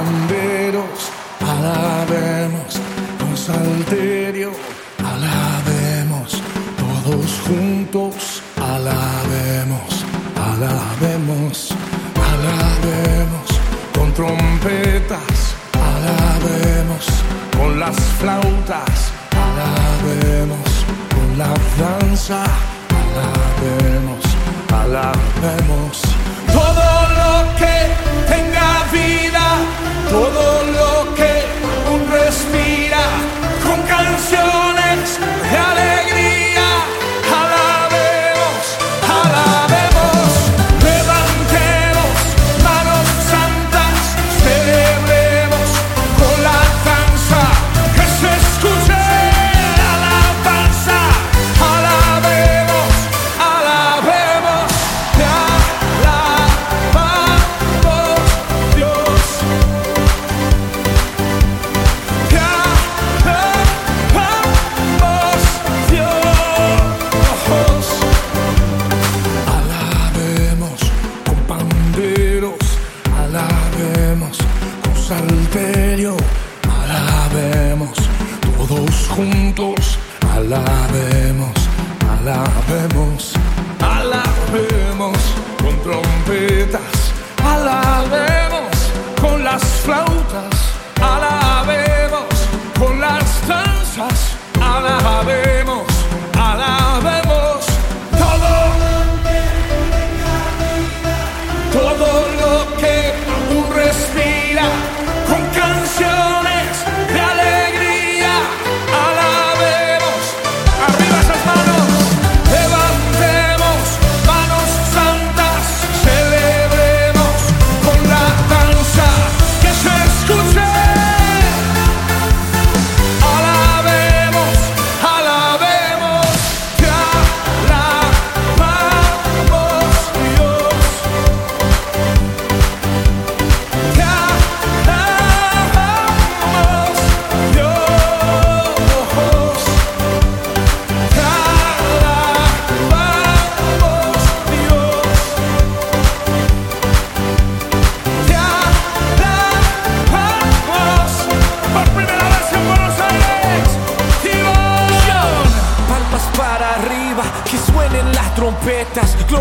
panderos, alabemos, con salterio, alabemos, todos juntos, alabemos, alabemos, alabemos, con trompetas, alabemos, con las flautas, alabemos, con la danza, alabemos, alabemos. Con salterio, alabemos. Todos juntos, alabemos, alabemos, alabemos. Con trompetas,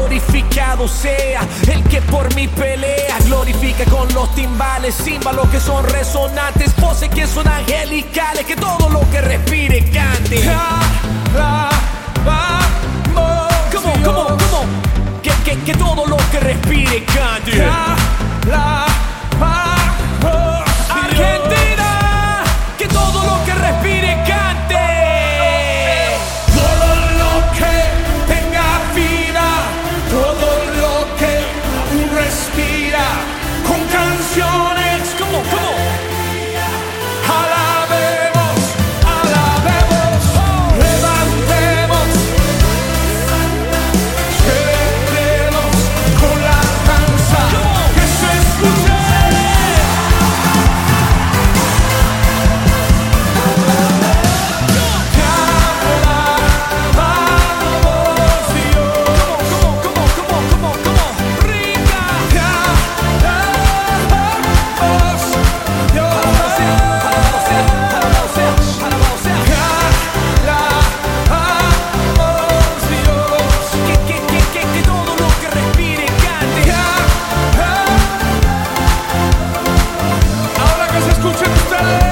Glorificado sea el que por mí pelea. Glorifica con los timbales, címbalos que son resonantes, voces que son angelicales. Que todo lo que respire cante. Te alabamos, Como, como, Dios. como, que, que, que todo lo que respire Hey!